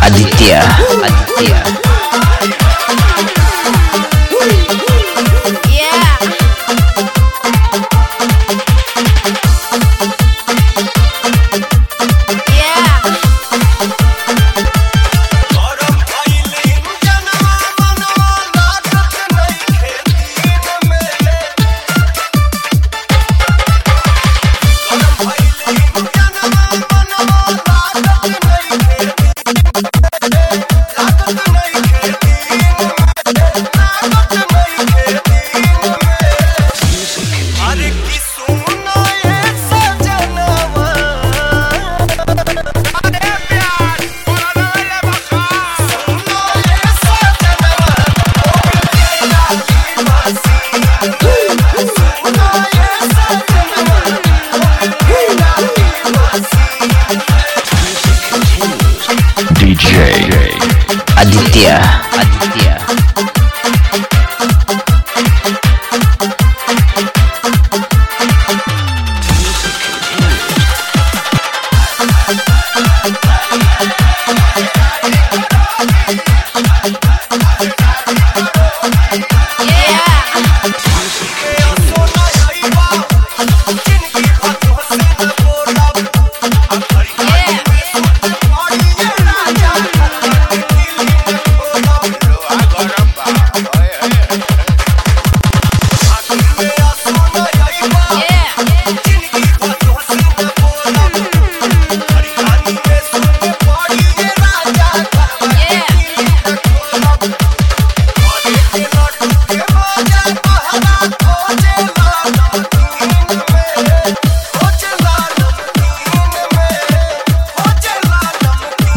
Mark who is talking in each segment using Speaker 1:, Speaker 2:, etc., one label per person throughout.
Speaker 1: Aditya. Aditya
Speaker 2: Adia Adia Thank.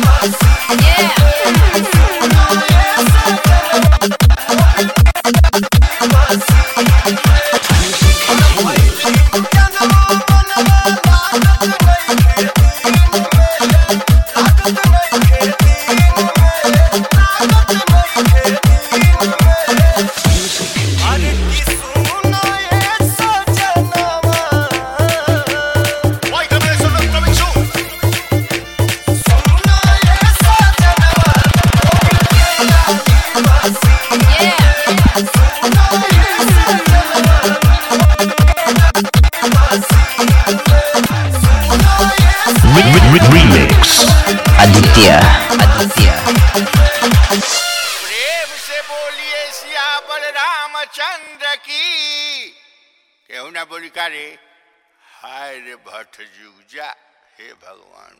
Speaker 2: my Bhatt जुग जा हे भगवान